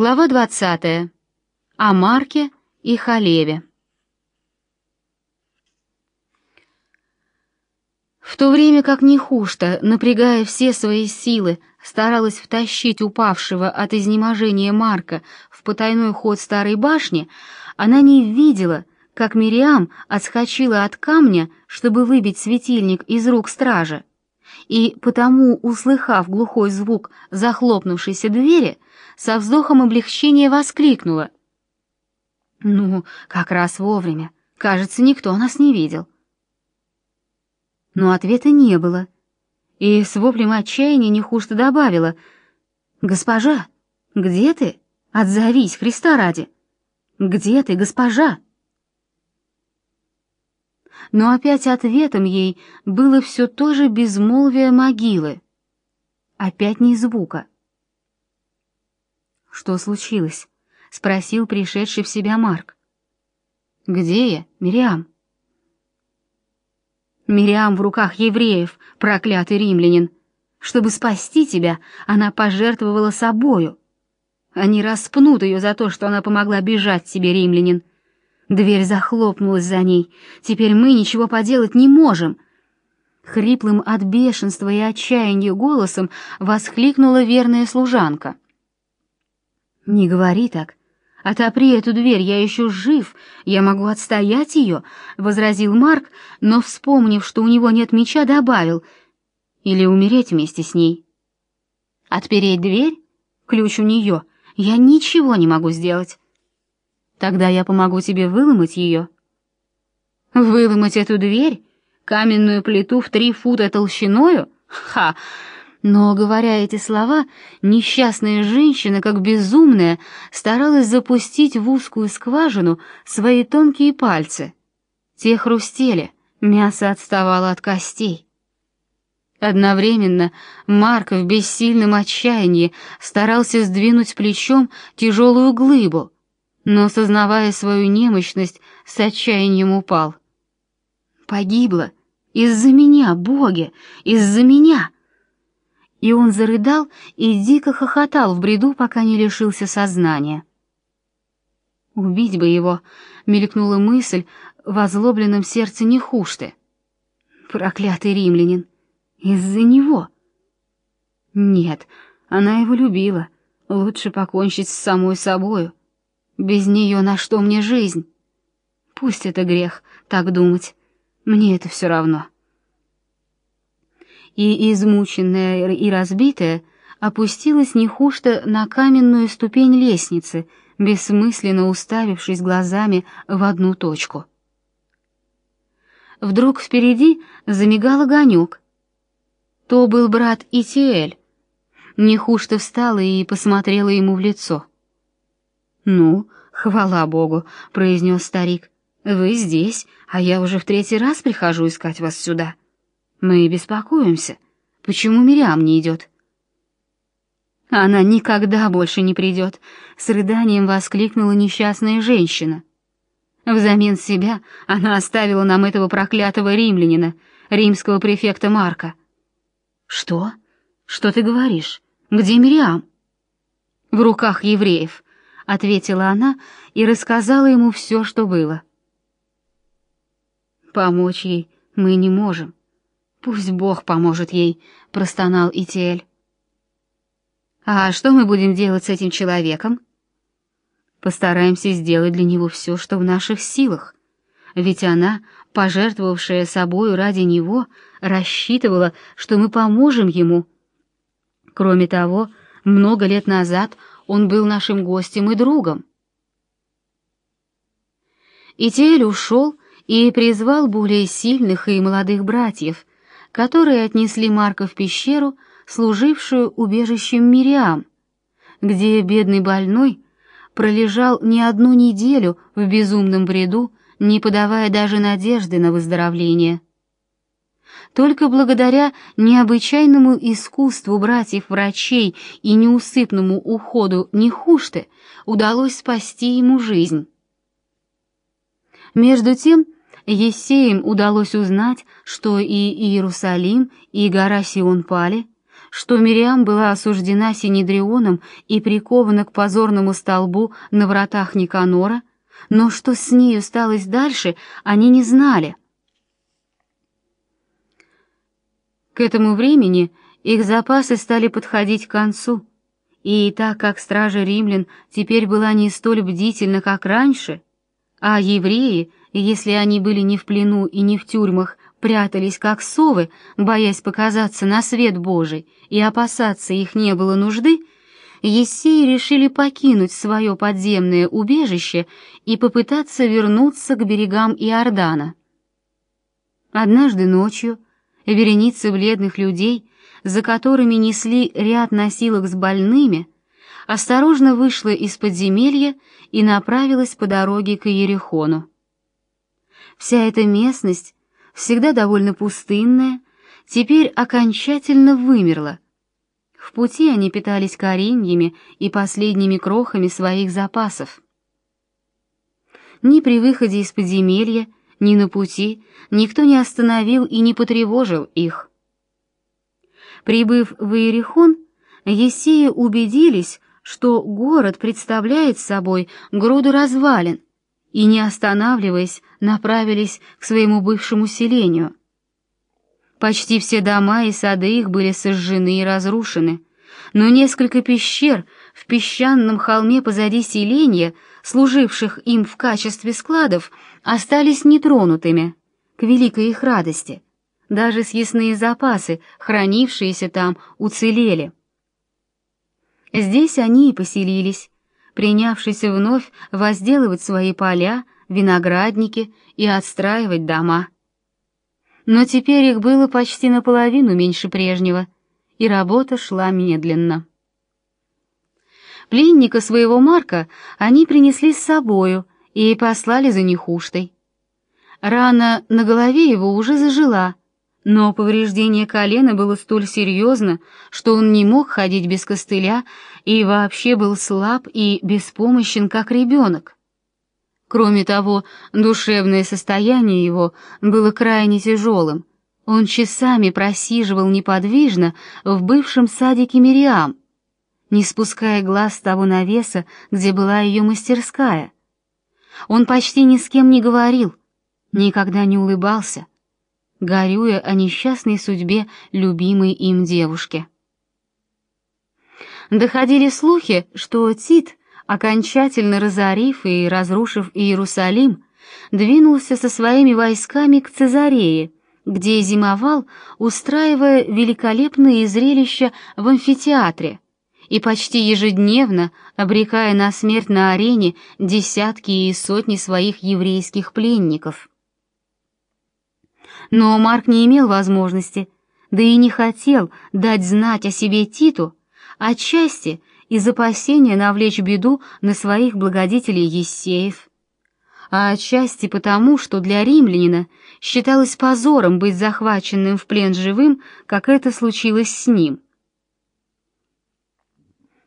Глава 20. О Марке и Халеве. В то время как Нехушта, напрягая все свои силы, старалась втащить упавшего от изнеможения Марка в потайной ход старой башни, она не видела, как Мириам отскочила от камня, чтобы выбить светильник из рук стража, и потому, услыхав глухой звук захлопнувшейся двери, со вздохом облегчения воскликнула. «Ну, как раз вовремя. Кажется, никто нас не видел». Но ответа не было, и с воплем отчаяния Нехушта добавила. «Госпожа, где ты? Отзовись, Христа ради! Где ты, госпожа?» Но опять ответом ей было все то же безмолвие могилы. Опять ни звука. «Что случилось?» — спросил пришедший в себя Марк. «Где я, Мириам?» «Мириам в руках евреев, проклятый римлянин. Чтобы спасти тебя, она пожертвовала собою. Они распнут ее за то, что она помогла бежать тебе, римлянин. Дверь захлопнулась за ней. Теперь мы ничего поделать не можем». Хриплым от бешенства и отчаяния голосом воскликнула верная служанка. «Не говори так. Отопри эту дверь, я еще жив, я могу отстоять ее», — возразил Марк, но, вспомнив, что у него нет меча, добавил, «или умереть вместе с ней». «Отпереть дверь? Ключ у нее. Я ничего не могу сделать». «Тогда я помогу тебе выломать ее». «Выломать эту дверь? Каменную плиту в три фута толщиною? Ха!» Но, говоря эти слова, несчастная женщина, как безумная, старалась запустить в узкую скважину свои тонкие пальцы. Те хрустели, мясо отставало от костей. Одновременно Марк в бессильном отчаянии старался сдвинуть плечом тяжелую глыбу, но, сознавая свою немощность, с отчаянием упал. «Погибла! Из-за меня, боги! Из-за меня!» И он зарыдал и дико хохотал в бреду, пока не лишился сознания. Убить бы его, мелькнула мысль в озлобленном сердце Нехушты. Проклятый римлянин! Из-за него! Нет, она его любила. Лучше покончить с самой собою. Без нее на что мне жизнь? Пусть это грех, так думать. Мне это все равно и, измученная и разбитая, опустилась нехушто на каменную ступень лестницы, бессмысленно уставившись глазами в одну точку. Вдруг впереди замигал огонек. То был брат Итиэль. Нехушто встала и посмотрела ему в лицо. «Ну, хвала Богу», — произнес старик, — «вы здесь, а я уже в третий раз прихожу искать вас сюда». Мы беспокоимся. Почему Мириам не идет?» «Она никогда больше не придет», — с рыданием воскликнула несчастная женщина. Взамен себя она оставила нам этого проклятого римлянина, римского префекта Марка. «Что? Что ты говоришь? Где Мириам?» «В руках евреев», — ответила она и рассказала ему все, что было. «Помочь ей мы не можем. Пусть Бог поможет ей, простонал Итиэль. А что мы будем делать с этим человеком? Постараемся сделать для него все, что в наших силах. Ведь она, пожертвовавшая собою ради него, рассчитывала, что мы поможем ему. Кроме того, много лет назад он был нашим гостем и другом. Итиэль ушел и призвал более сильных и молодых братьев, которые отнесли Марка в пещеру, служившую убежищем Мириам, где бедный больной пролежал не одну неделю в безумном бреду, не подавая даже надежды на выздоровление. Только благодаря необычайному искусству братьев-врачей и неусыпному уходу Нехушты удалось спасти ему жизнь. Между тем, Ессеям удалось узнать, что и Иерусалим, и гора Сион пали, что Мириам была осуждена Синедрионом и прикована к позорному столбу на вратах Никанора, но что с нею сталось дальше, они не знали. К этому времени их запасы стали подходить к концу, и так как стража римлян теперь была не столь бдительна, как раньше, а евреи, если они были не в плену и не в тюрьмах, прятались как совы, боясь показаться на свет Божий, и опасаться их не было нужды, Ессеи решили покинуть свое подземное убежище и попытаться вернуться к берегам Иордана. Однажды ночью вереница бледных людей, за которыми несли ряд носилок с больными, осторожно вышла из подземелья и направилась по дороге к Иерихону. Вся эта местность всегда довольно пустынная, теперь окончательно вымерла. В пути они питались кореньями и последними крохами своих запасов. Ни при выходе из подземелья, ни на пути никто не остановил и не потревожил их. Прибыв в Иерихон, Есеи убедились, что город представляет собой груду развалин, и, не останавливаясь, направились к своему бывшему селению. Почти все дома и сады их были сожжены и разрушены, но несколько пещер в песчаном холме позади селения, служивших им в качестве складов, остались нетронутыми, к великой их радости. Даже съестные запасы, хранившиеся там, уцелели. Здесь они и поселились, принявшись вновь возделывать свои поля, виноградники и отстраивать дома. Но теперь их было почти наполовину меньше прежнего, и работа шла медленно. Пленника своего Марка они принесли с собою и послали за Нехуштой. Рана на голове его уже зажила, но повреждение колена было столь серьезно, что он не мог ходить без костыля и вообще был слаб и беспомощен, как ребенок. Кроме того, душевное состояние его было крайне тяжелым. Он часами просиживал неподвижно в бывшем садике Мириам, не спуская глаз с того навеса, где была ее мастерская. Он почти ни с кем не говорил, никогда не улыбался, горюя о несчастной судьбе любимой им девушки. Доходили слухи, что Тит, окончательно разорив и разрушив Иерусалим, двинулся со своими войсками к Цезарее, где зимовал, устраивая великолепные зрелища в амфитеатре и почти ежедневно обрекая на смерть на арене десятки и сотни своих еврейских пленников. Но Марк не имел возможности, да и не хотел дать знать о себе Титу, отчасти из опасения навлечь беду на своих благодетелей Ессеев, а отчасти потому, что для римлянина считалось позором быть захваченным в плен живым, как это случилось с ним.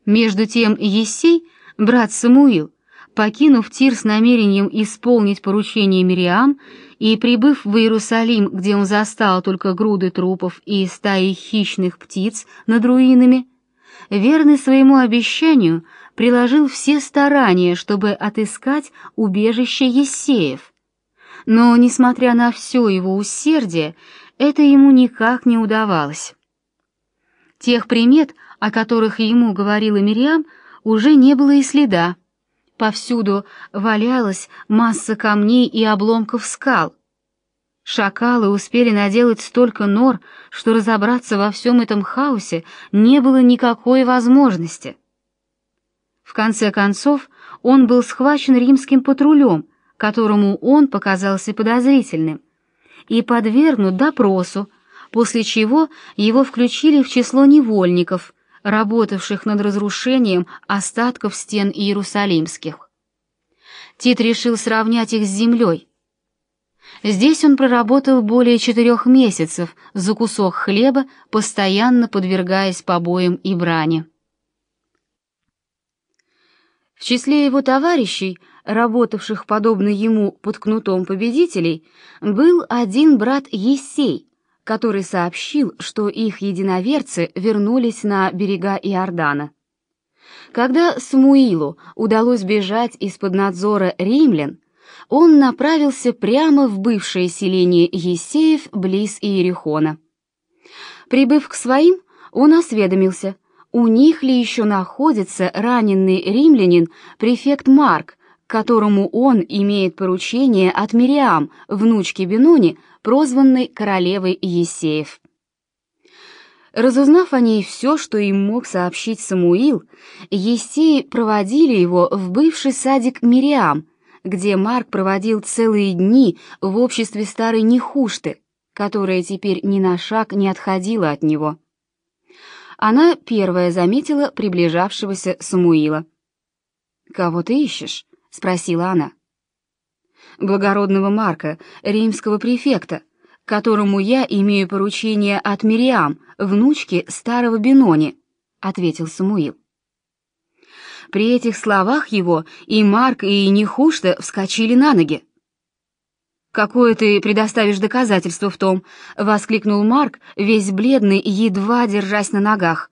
Между тем Ессей, брат Самуил, покинув Тир с намерением исполнить поручение Мириам и прибыв в Иерусалим, где он застал только груды трупов и стаи хищных птиц над руинами, верный своему обещанию, приложил все старания, чтобы отыскать убежище Ессеев. Но, несмотря на все его усердие, это ему никак не удавалось. Тех примет, о которых ему говорила Мириам, уже не было и следа. Повсюду валялась масса камней и обломков скал. Шакалы успели наделать столько нор, что разобраться во всем этом хаосе не было никакой возможности. В конце концов, он был схвачен римским патрулем, которому он показался подозрительным, и подвергнут допросу, после чего его включили в число невольников, работавших над разрушением остатков стен Иерусалимских. Тит решил сравнять их с землей. Здесь он проработал более четырех месяцев за кусок хлеба, постоянно подвергаясь побоям и брани. В числе его товарищей, работавших подобно ему под кнутом победителей, был один брат Есей, который сообщил, что их единоверцы вернулись на берега Иордана. Когда Самуилу удалось бежать из-под надзора римлян, он направился прямо в бывшее селение Есеев близ Иерихона. Прибыв к своим, он осведомился, у них ли еще находится раненый римлянин, префект Марк, которому он имеет поручение от Мириам, внучки Бенуни, прозванной королевой Есеев. Разузнав о ней все, что им мог сообщить Самуил, Есеи проводили его в бывший садик Мириам, где Марк проводил целые дни в обществе старой Нехушты, которая теперь ни на шаг не отходила от него. Она первая заметила приближавшегося Самуила. «Кого ты ищешь?» — спросила она. «Благородного Марка, римского префекта, которому я имею поручение от Мириам, внучки старого Бенони», — ответил Самуил. При этих словах его и Марк, и Нехушта вскочили на ноги. «Какое ты предоставишь доказательство в том?» — воскликнул Марк, весь бледный, едва держась на ногах.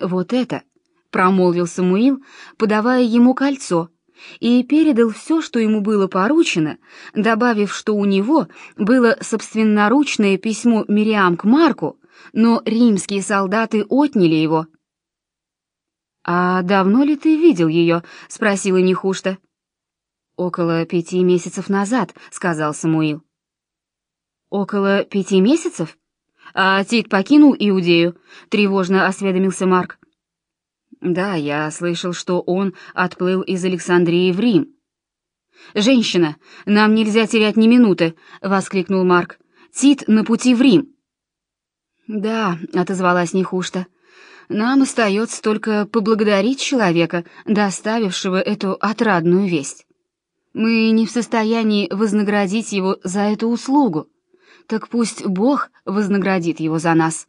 «Вот это!» — промолвил Самуил, подавая ему кольцо, и передал все, что ему было поручено, добавив, что у него было собственноручное письмо Мириам к Марку, но римские солдаты отняли его. «А давно ли ты видел ее?» — спросила Нехушта. «Около пяти месяцев назад», — сказал Самуил. «Около пяти месяцев? А Тит покинул Иудею?» — тревожно осведомился Марк. «Да, я слышал, что он отплыл из Александрии в Рим». «Женщина, нам нельзя терять ни минуты!» — воскликнул Марк. «Тит на пути в Рим!» «Да», — отозвалась Нехушта. «Нам остается только поблагодарить человека, доставившего эту отрадную весть». Мы не в состоянии вознаградить его за эту услугу, так пусть Бог вознаградит его за нас.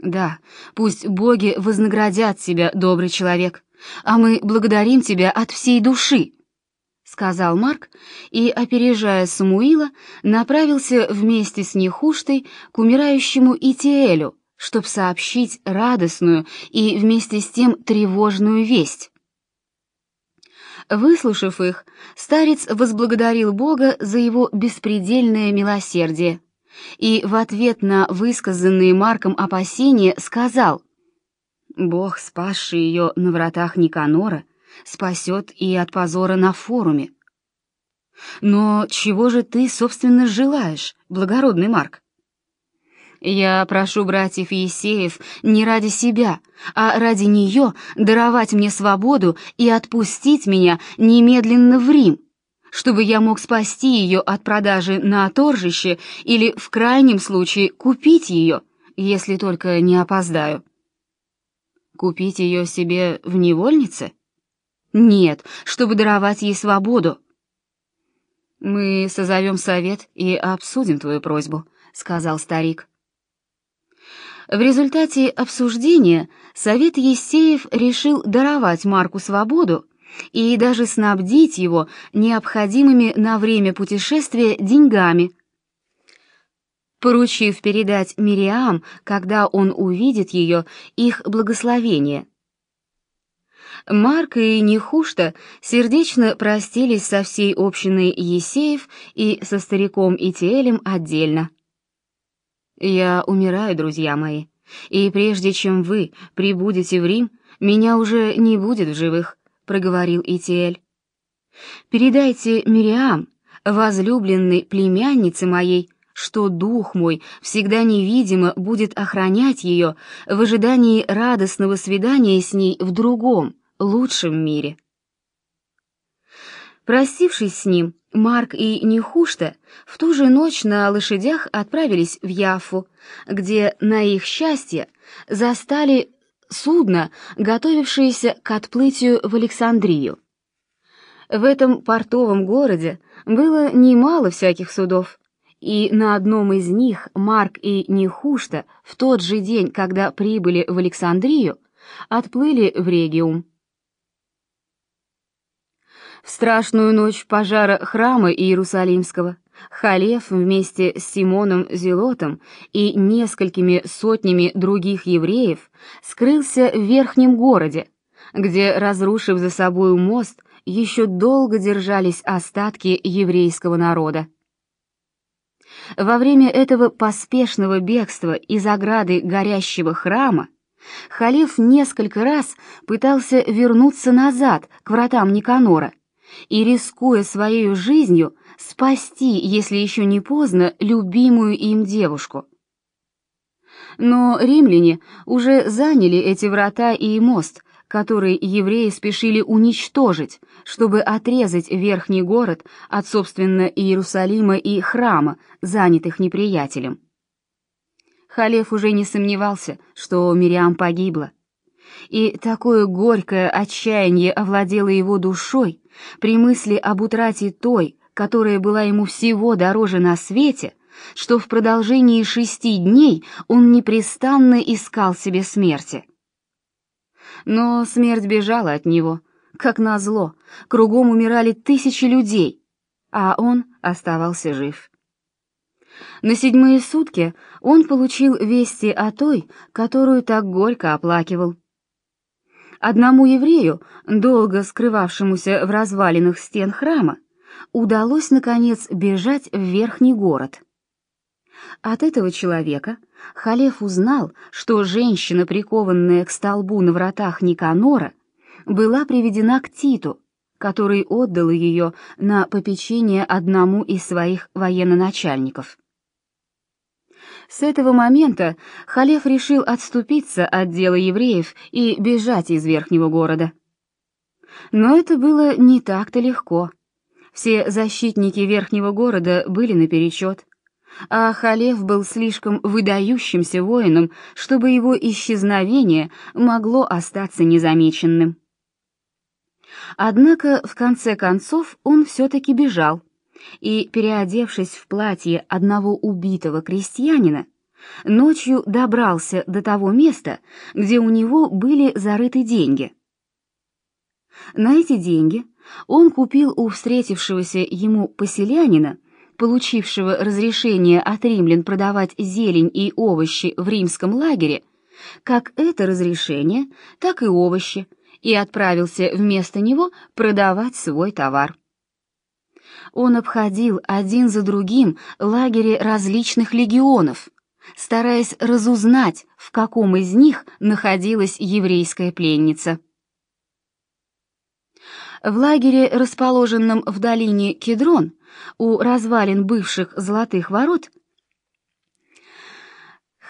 Да, пусть боги вознаградят тебя, добрый человек, а мы благодарим тебя от всей души, — сказал Марк и, опережая Самуила, направился вместе с Нехуштой к умирающему Итиэлю, чтобы сообщить радостную и вместе с тем тревожную весть. Выслушав их, старец возблагодарил Бога за его беспредельное милосердие и в ответ на высказанные Марком опасения сказал, «Бог, спасший ее на вратах Никанора, спасет и от позора на форуме». «Но чего же ты, собственно, желаешь, благородный Марк?» Я прошу братьев Есеев не ради себя, а ради нее даровать мне свободу и отпустить меня немедленно в Рим, чтобы я мог спасти ее от продажи на торжище или, в крайнем случае, купить ее, если только не опоздаю. Купить ее себе в невольнице? Нет, чтобы даровать ей свободу. Мы созовем совет и обсудим твою просьбу, — сказал старик. В результате обсуждения Совет Ессеев решил даровать Марку свободу и даже снабдить его необходимыми на время путешествия деньгами, поручив передать Мириам, когда он увидит ее, их благословение. Марк и Нехушта сердечно простились со всей общиной Есеев и со стариком Итиэлем отдельно. Я умираю, друзья мои, и прежде чем вы прибудете в Рим, меня уже не будет в живых, проговорил Итиэль. Передайте Мириам, возлюбленной племяннице моей, что дух мой всегда невидимо будет охранять ее в ожидании радостного свидания с ней в другом, лучшем мире. Простившись с ним, Марк и Нехушта в ту же ночь на лошадях отправились в Яффу, где, на их счастье, застали судно, готовившееся к отплытию в Александрию. В этом портовом городе было немало всяких судов, и на одном из них Марк и Нехушта в тот же день, когда прибыли в Александрию, отплыли в Региум. В страшную ночь пожара храма Иерусалимского Халев вместе с Симоном Зелотом и несколькими сотнями других евреев скрылся в верхнем городе, где, разрушив за собою мост, еще долго держались остатки еврейского народа. Во время этого поспешного бегства из ограды горящего храма Халиф несколько раз пытался вернуться назад к вратам Никанора и, рискуя своей жизнью, спасти, если еще не поздно, любимую им девушку. Но римляне уже заняли эти врата и мост, который евреи спешили уничтожить, чтобы отрезать верхний город от, собственно, Иерусалима и храма, занятых неприятелем. Халев уже не сомневался, что Мириам погибла. И такое горькое отчаяние овладело его душой при мысли об утрате той, которая была ему всего дороже на свете, что в продолжении шести дней он непрестанно искал себе смерти. Но смерть бежала от него, как назло, кругом умирали тысячи людей, а он оставался жив. На седьмые сутки он получил вести о той, которую так горько оплакивал. Одному еврею, долго скрывавшемуся в развалинах стен храма, удалось, наконец, бежать в верхний город. От этого человека Халеф узнал, что женщина, прикованная к столбу на вратах Никанора, была приведена к Титу, который отдал ее на попечение одному из своих военноначальников. С этого момента Халеф решил отступиться от дела евреев и бежать из верхнего города. Но это было не так-то легко. Все защитники верхнего города были наперечет, а Халев был слишком выдающимся воином, чтобы его исчезновение могло остаться незамеченным. Однако, в конце концов, он все-таки бежал, и, переодевшись в платье одного убитого крестьянина, ночью добрался до того места, где у него были зарыты деньги. На эти деньги он купил у встретившегося ему поселянина, получившего разрешение от римлян продавать зелень и овощи в римском лагере, как это разрешение, так и овощи, и отправился вместо него продавать свой товар. Он обходил один за другим лагеря различных легионов, стараясь разузнать, в каком из них находилась еврейская пленница. В лагере, расположенном в долине Кедрон, у развалин бывших золотых ворот,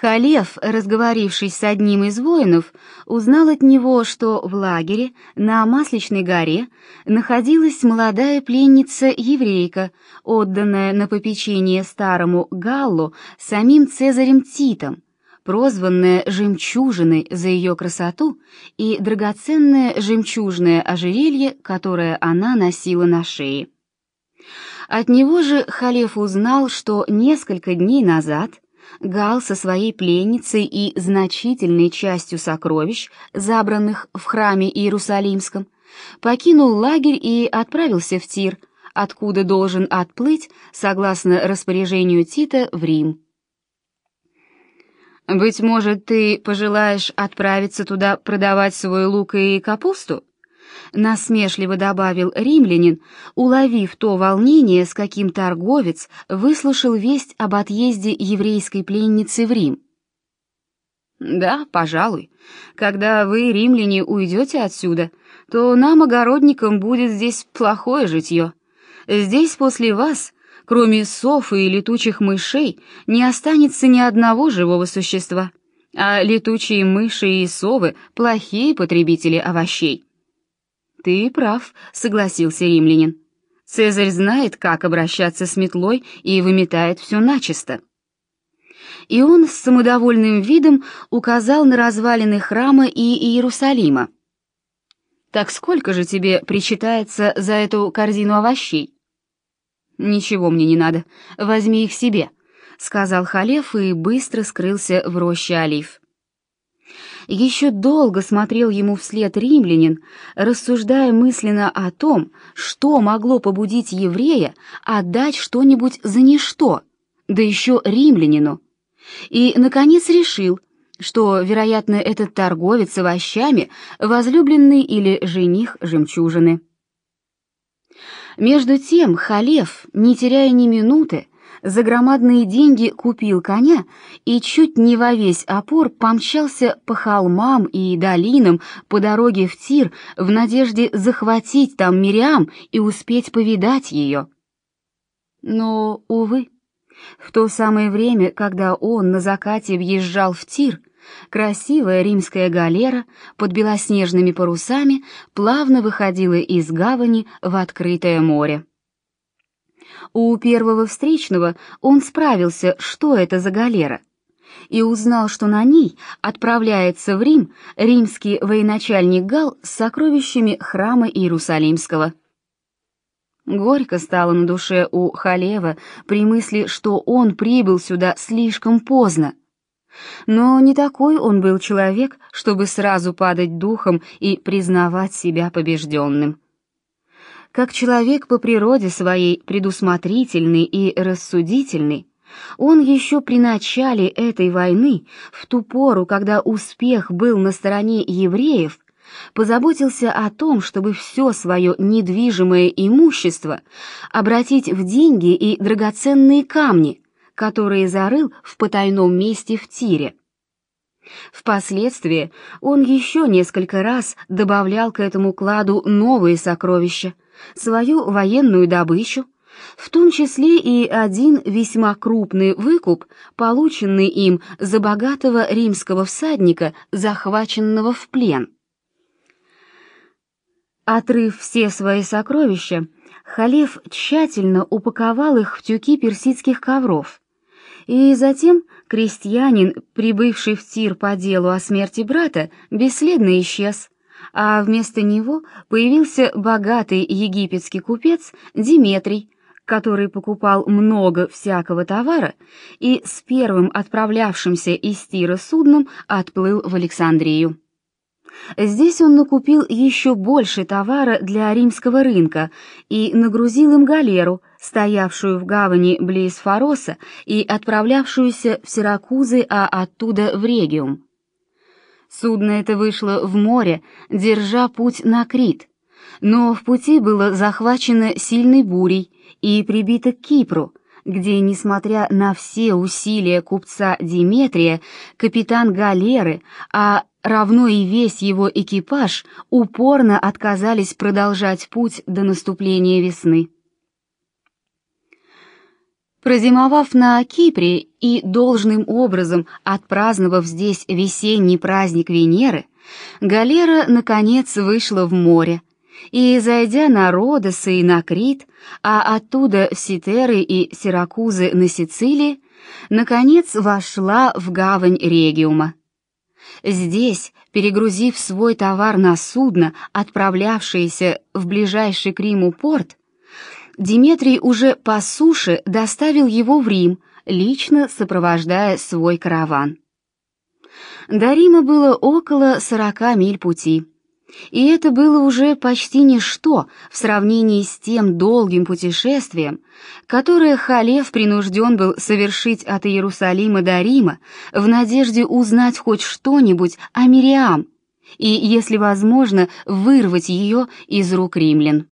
Халев, разговорившись с одним из воинов, узнал от него, что в лагере на Масличной горе находилась молодая пленница-еврейка, отданная на попечение старому Галлу самим Цезарем Титом, прозванная «жемчужиной» за ее красоту и драгоценное жемчужное ожерелье, которое она носила на шее. От него же Халеф узнал, что несколько дней назад Гал со своей пленницей и значительной частью сокровищ, забранных в храме Иерусалимском, покинул лагерь и отправился в Тир, откуда должен отплыть, согласно распоряжению Тита, в Рим. Быть может, ты пожелаешь отправиться туда продавать свой лук и капусту? Насмешливо добавил римлянин, уловив то волнение, с каким торговец выслушал весть об отъезде еврейской пленницы в Рим. Да, пожалуй. Когда вы, римляне, уйдете отсюда, то нам, огородникам, будет здесь плохое житье. Здесь после вас Кроме сов и летучих мышей не останется ни одного живого существа, а летучие мыши и совы — плохие потребители овощей. «Ты прав», — согласился римлянин. «Цезарь знает, как обращаться с метлой и выметает все начисто». И он с самодовольным видом указал на развалины храма и Иерусалима. «Так сколько же тебе причитается за эту корзину овощей?» «Ничего мне не надо, возьми их себе», — сказал Халеф и быстро скрылся в роще олив. Еще долго смотрел ему вслед римлянин, рассуждая мысленно о том, что могло побудить еврея отдать что-нибудь за ничто, да еще римлянину. И, наконец, решил, что, вероятно, этот торговец овощами — возлюбленный или жених жемчужины. Между тем Халев, не теряя ни минуты, за громадные деньги купил коня и чуть не во весь опор помчался по холмам и долинам по дороге в Тир в надежде захватить там Мириам и успеть повидать ее. Но, увы, в то самое время, когда он на закате въезжал в Тир, красивая римская галера под белоснежными парусами плавно выходила из гавани в открытое море. У первого встречного он справился, что это за галера, и узнал, что на ней отправляется в Рим римский военачальник Гал с сокровищами храма Иерусалимского. Горько стало на душе у Халева при мысли, что он прибыл сюда слишком поздно. Но не такой он был человек, чтобы сразу падать духом и признавать себя побежденным. Как человек по природе своей предусмотрительный и рассудительный, он еще при начале этой войны, в ту пору, когда успех был на стороне евреев, позаботился о том, чтобы все свое недвижимое имущество обратить в деньги и драгоценные камни, которые зарыл в потайном месте в Тире. Впоследствии он еще несколько раз добавлял к этому кладу новые сокровища, свою военную добычу, в том числе и один весьма крупный выкуп, полученный им за богатого римского всадника, захваченного в плен. Отрыв все свои сокровища, Халев тщательно упаковал их в тюки персидских ковров, и затем крестьянин, прибывший в Тир по делу о смерти брата, бесследно исчез, а вместо него появился богатый египетский купец Диметрий, который покупал много всякого товара и с первым отправлявшимся из Тира судном отплыл в Александрию. Здесь он накупил еще больше товара для римского рынка и нагрузил им галеру, стоявшую в гавани близ Фароса и отправлявшуюся в Сиракузы, а оттуда в Региум. Судно это вышло в море, держа путь на Крит, но в пути было захвачено сильной бурей и прибито к Кипру, где, несмотря на все усилия купца Диметрия, капитан галеры, а равно и весь его экипаж упорно отказались продолжать путь до наступления весны. Прозимовав на Кипре и должным образом отпраздновав здесь весенний праздник Венеры, галера, наконец, вышла в море, и, зайдя на Родосы и на Крит, а оттуда в Ситеры и Сиракузы на Сицилии, наконец вошла в гавань Региума. Здесь, перегрузив свой товар на судно, отправлявшееся в ближайший к Риму порт, Диметрий уже по суше доставил его в Рим, лично сопровождая свой караван. До Рима было около сорока миль пути, и это было уже почти ничто в сравнении с тем долгим путешествием, которое Халев принужден был совершить от Иерусалима до Рима в надежде узнать хоть что-нибудь о Мириам и, если возможно, вырвать ее из рук римлян.